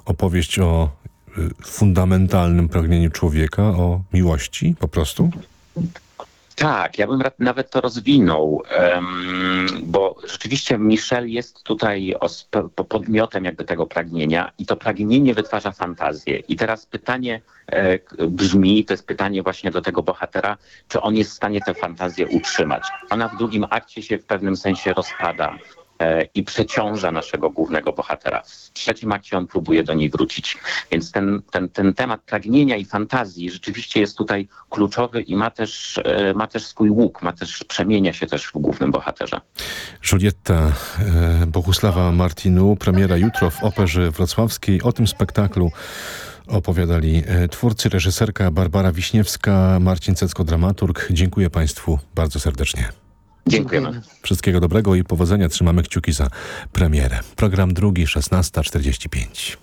opowieść o y, fundamentalnym pragnieniu człowieka, o miłości po prostu? Tak, ja bym nawet to rozwinął, bo rzeczywiście Michel jest tutaj podmiotem jakby tego pragnienia i to pragnienie wytwarza fantazję. I teraz pytanie e, brzmi, to jest pytanie właśnie do tego bohatera, czy on jest w stanie tę fantazję utrzymać. Ona w drugim akcie się w pewnym sensie rozpada. E, i przeciąża naszego głównego bohatera. W trzecim akcie on próbuje do niej wrócić. Więc ten, ten, ten temat pragnienia i fantazji rzeczywiście jest tutaj kluczowy i ma też, e, ma też swój łuk, ma też, przemienia się też w głównym bohaterze. Julietta e, Bohusława Martinu, premiera jutro w Operze Wrocławskiej. O tym spektaklu opowiadali twórcy, reżyserka Barbara Wiśniewska, Marcin Cecko-dramaturg. Dziękuję Państwu bardzo serdecznie. Dziękujemy. Wszystkiego dobrego i powodzenia. Trzymamy kciuki za premierę. Program drugi, 16.45.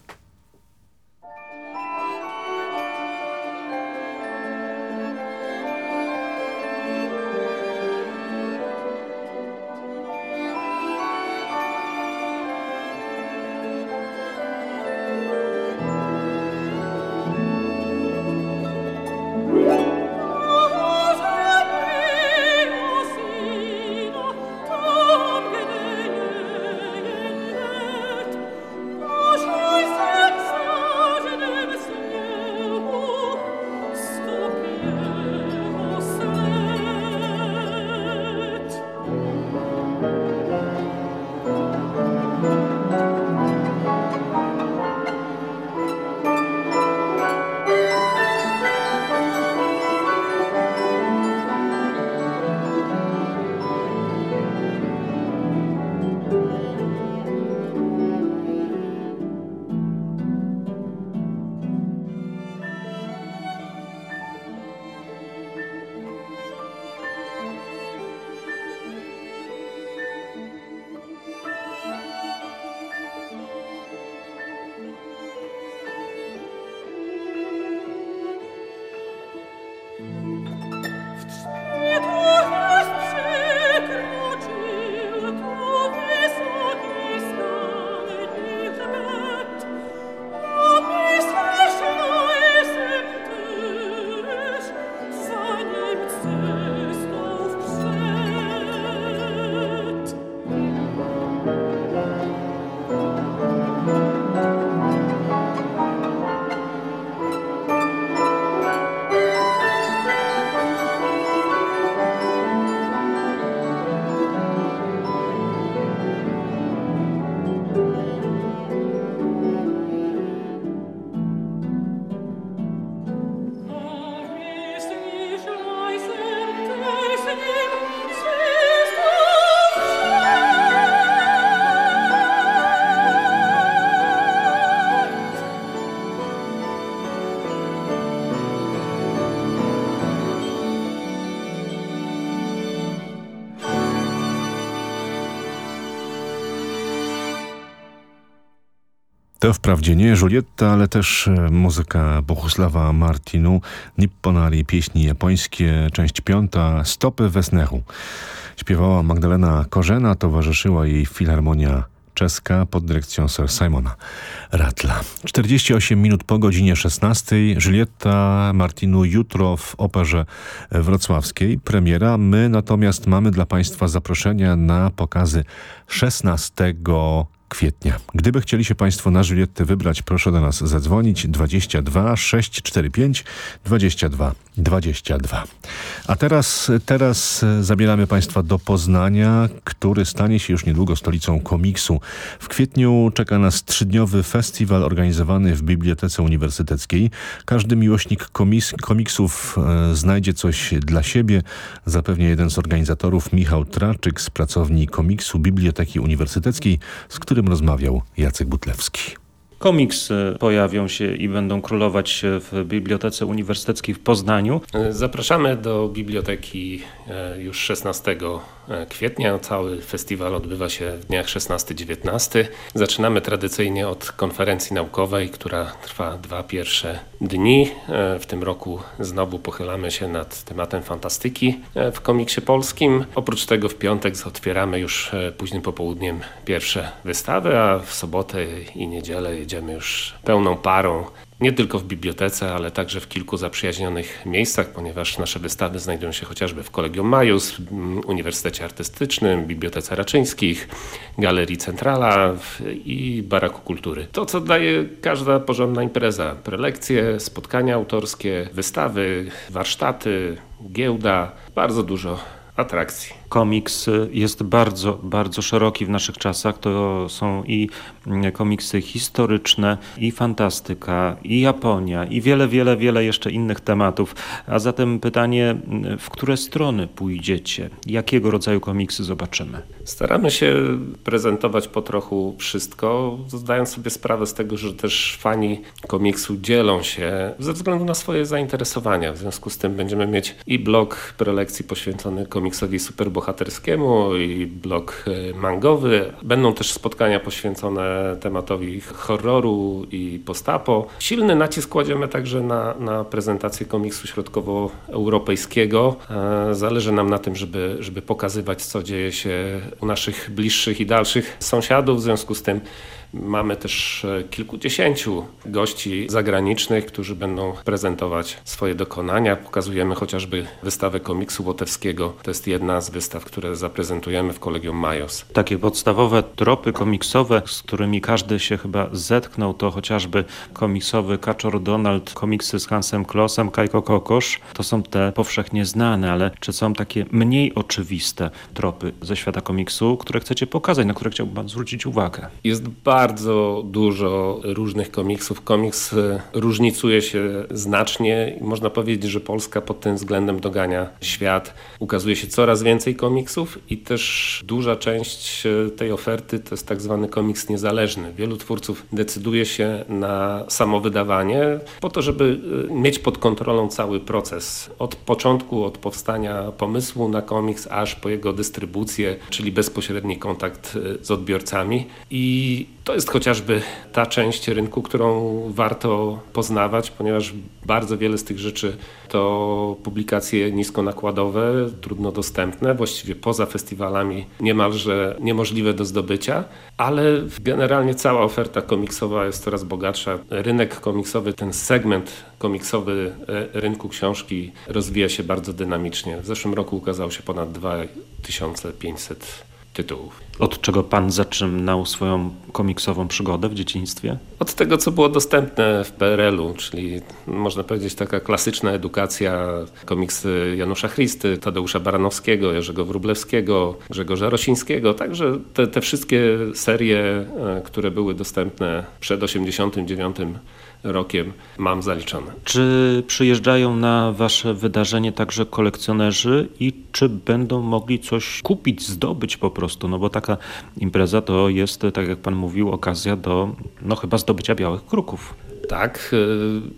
Wprawdzie nie, Julietta, ale też e, muzyka Bohusława Martinu, Nipponari, pieśni japońskie, część piąta, Stopy Wesneru. Śpiewała Magdalena Korzena, towarzyszyła jej Filharmonia czeska pod dyrekcją Sir Simona Ratla. 48 minut po godzinie 16. Julietta Martinu jutro w Operze Wrocławskiej. Premiera. My natomiast mamy dla Państwa zaproszenia na pokazy 16 kwietnia. Gdyby chcieli się Państwo na Julietty wybrać, proszę do nas zadzwonić 22 645 22 22. A teraz, teraz zabieramy Państwa do Poznania, który stanie się już niedługo stolicą komiksu. W kwietniu czeka nas trzydniowy festiwal organizowany w Bibliotece Uniwersyteckiej. Każdy miłośnik komis, komiksów e, znajdzie coś dla siebie, zapewnia jeden z organizatorów Michał Traczyk z pracowni komiksu Biblioteki Uniwersyteckiej, z którym rozmawiał Jacek Butlewski. Komiksy pojawią się i będą królować w Bibliotece Uniwersyteckiej w Poznaniu. Zapraszamy do biblioteki e, już 16 e, kwietnia. Cały festiwal odbywa się w dniach 16-19. Zaczynamy tradycyjnie od konferencji naukowej, która trwa dwa pierwsze dni. E, w tym roku znowu pochylamy się nad tematem fantastyki w komiksie polskim. Oprócz tego w piątek otwieramy już późnym popołudniem pierwsze wystawy, a w sobotę i niedzielę jedziemy już pełną parą nie tylko w bibliotece, ale także w kilku zaprzyjaźnionych miejscach, ponieważ nasze wystawy znajdują się chociażby w Kolegium Majus, Uniwersytecie Artystycznym, Bibliotece Raczyńskich, Galerii Centrala i Baraku Kultury. To, co daje każda porządna impreza. Prelekcje, spotkania autorskie, wystawy, warsztaty, giełda, bardzo dużo atrakcji. Komiks jest bardzo, bardzo szeroki w naszych czasach. To są i komiksy historyczne, i fantastyka, i Japonia, i wiele, wiele, wiele jeszcze innych tematów. A zatem pytanie, w które strony pójdziecie? Jakiego rodzaju komiksy zobaczymy? Staramy się prezentować po trochu wszystko, zdając sobie sprawę z tego, że też fani komiksu dzielą się ze względu na swoje zainteresowania. W związku z tym będziemy mieć i blog prelekcji poświęcony komiksowi superbohaterskiemu, i blog e, mangowy. Będą też spotkania poświęcone tematowi horroru i postapo. Silny nacisk kładziemy także na, na prezentację komiksu środkowoeuropejskiego. E, zależy nam na tym, żeby, żeby pokazywać, co dzieje się u naszych bliższych i dalszych sąsiadów. W związku z tym Mamy też e, kilkudziesięciu gości zagranicznych, którzy będą prezentować swoje dokonania. Pokazujemy chociażby wystawę komiksu Łotewskiego. To jest jedna z wystaw, które zaprezentujemy w Kolegium Majos. Takie podstawowe tropy komiksowe, z którymi każdy się chyba zetknął, to chociażby komiksowy Kaczor Donald, komiksy z Hansem Klossem, Kajko Kokosz. To są te powszechnie znane, ale czy są takie mniej oczywiste tropy ze świata komiksu, które chcecie pokazać, na które chciałbym zwrócić uwagę? Jest bardzo bardzo dużo różnych komiksów. Komiks e, różnicuje się znacznie i można powiedzieć, że Polska pod tym względem dogania świat. Ukazuje się coraz więcej komiksów i też duża część e, tej oferty to jest tak zwany komiks niezależny. Wielu twórców decyduje się na samowydawanie po to, żeby e, mieć pod kontrolą cały proces. Od początku, od powstania pomysłu na komiks, aż po jego dystrybucję, czyli bezpośredni kontakt z odbiorcami. I to jest chociażby ta część rynku, którą warto poznawać, ponieważ bardzo wiele z tych rzeczy to publikacje niskonakładowe, trudno dostępne, właściwie poza festiwalami niemalże niemożliwe do zdobycia, ale generalnie cała oferta komiksowa jest coraz bogatsza. Rynek komiksowy, ten segment komiksowy e, rynku książki rozwija się bardzo dynamicznie. W zeszłym roku ukazało się ponad 2500 tytułów. Od czego pan zaczynał swoją komiksową przygodę w dzieciństwie? Od tego, co było dostępne w PRL-u, czyli można powiedzieć taka klasyczna edukacja, komiksy Janusza Christy, Tadeusza Baranowskiego, Jerzego Wróblewskiego, Grzegorza Rosińskiego, także te, te wszystkie serie, e, które były dostępne przed 89 rokiem mam zaliczone. Czy przyjeżdżają na Wasze wydarzenie także kolekcjonerzy i czy będą mogli coś kupić, zdobyć po prostu? No bo taka impreza to jest, tak jak Pan mówił, okazja do no chyba zdobycia białych kruków. Tak.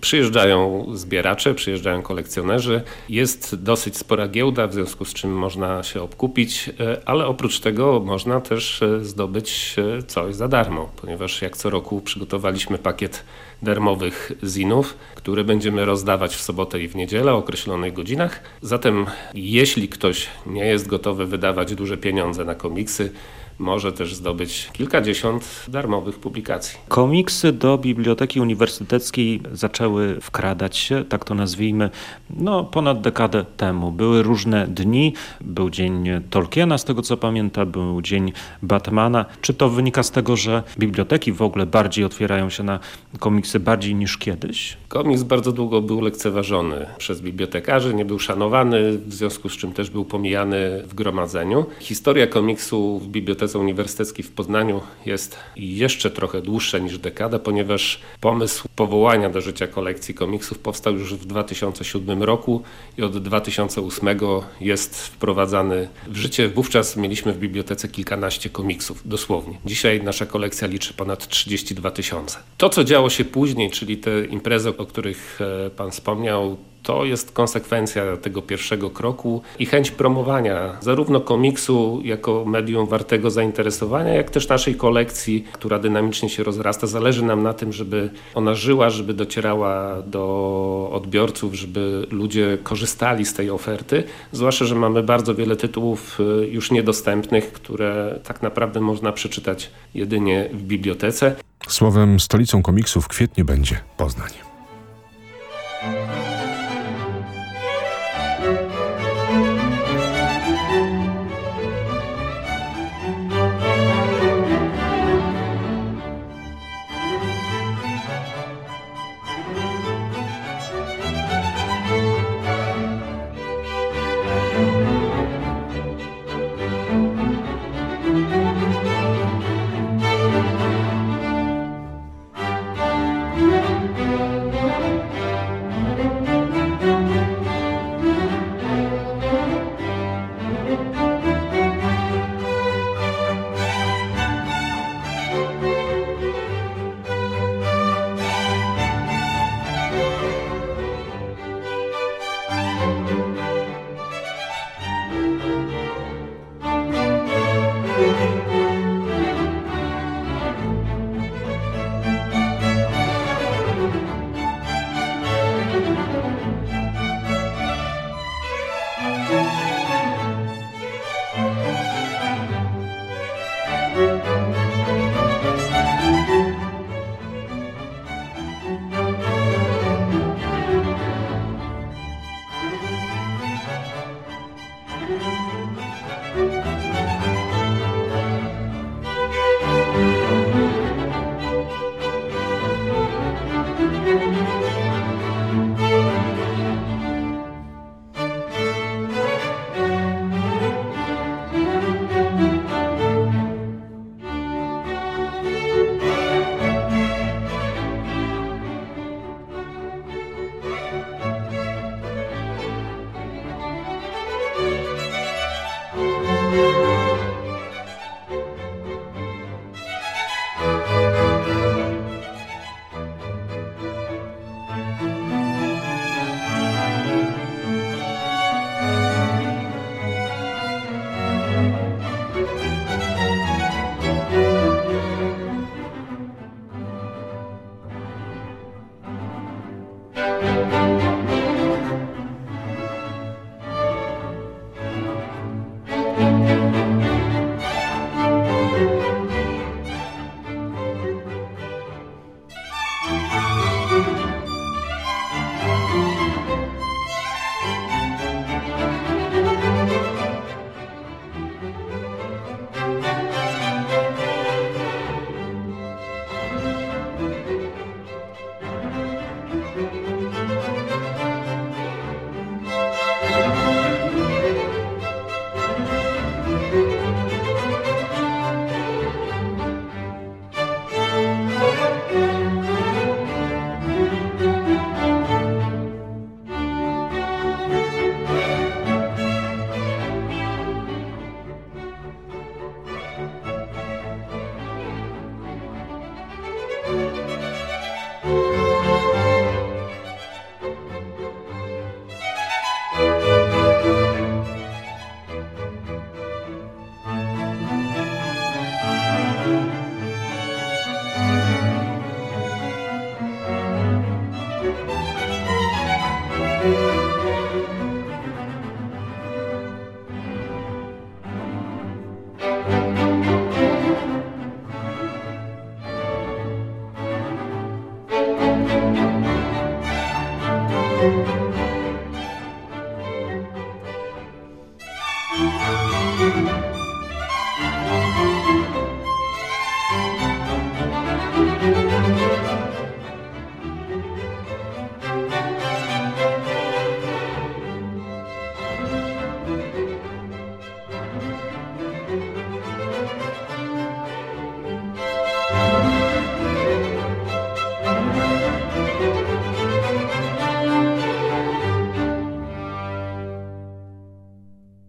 Przyjeżdżają zbieracze, przyjeżdżają kolekcjonerzy. Jest dosyć spora giełda, w związku z czym można się obkupić, ale oprócz tego można też zdobyć coś za darmo, ponieważ jak co roku przygotowaliśmy pakiet darmowych zinów, które będziemy rozdawać w sobotę i w niedzielę o określonych godzinach. Zatem jeśli ktoś nie jest gotowy wydawać duże pieniądze na komiksy, może też zdobyć kilkadziesiąt darmowych publikacji. Komiksy do Biblioteki Uniwersyteckiej zaczęły wkradać się, tak to nazwijmy, no ponad dekadę temu. Były różne dni, był dzień Tolkiena z tego co pamiętam, był dzień Batmana. Czy to wynika z tego, że biblioteki w ogóle bardziej otwierają się na komiksy bardziej niż kiedyś? Komiks bardzo długo był lekceważony przez bibliotekarzy, nie był szanowany, w związku z czym też był pomijany w gromadzeniu. Historia komiksu w Bibliotece Uniwersyteckiej w Poznaniu jest jeszcze trochę dłuższa niż dekada, ponieważ pomysł powołania do życia kolekcji komiksów powstał już w 2007 roku i od 2008 jest wprowadzany w życie. Wówczas mieliśmy w bibliotece kilkanaście komiksów, dosłownie. Dzisiaj nasza kolekcja liczy ponad 32 tysiące. To, co działo się później, czyli te imprezy, o których e, Pan wspomniał, to jest konsekwencja tego pierwszego kroku i chęć promowania zarówno komiksu jako medium wartego zainteresowania, jak też naszej kolekcji, która dynamicznie się rozrasta. Zależy nam na tym, żeby ona żyła, żeby docierała do odbiorców, żeby ludzie korzystali z tej oferty. Zwłaszcza, że mamy bardzo wiele tytułów y, już niedostępnych, które tak naprawdę można przeczytać jedynie w bibliotece. Słowem, stolicą komiksu w kwietniu będzie Poznań. Música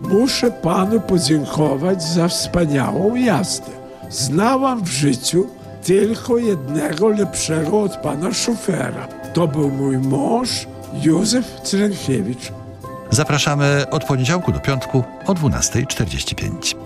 Muszę panu podziękować za wspaniałą jazdę. Znałam w życiu tylko jednego lepszego od pana szofera. To był mój mąż Józef Cyrenkiewicz. Zapraszamy od poniedziałku do piątku o 12.45.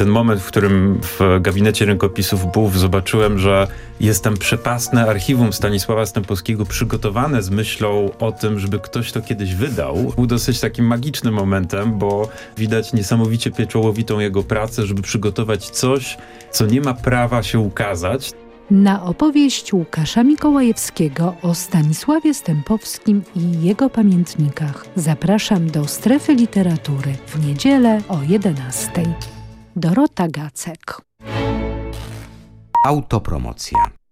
ten moment, w którym w gabinecie rękopisów BUF zobaczyłem, że jest tam przepasne archiwum Stanisława Stępowskiego przygotowane z myślą o tym, żeby ktoś to kiedyś wydał, był dosyć takim magicznym momentem, bo widać niesamowicie pieczołowitą jego pracę, żeby przygotować coś, co nie ma prawa się ukazać. Na opowieść Łukasza Mikołajewskiego o Stanisławie Stępowskim i jego pamiętnikach zapraszam do strefy literatury w niedzielę o 11. Dorota Gacek. Autopromocja.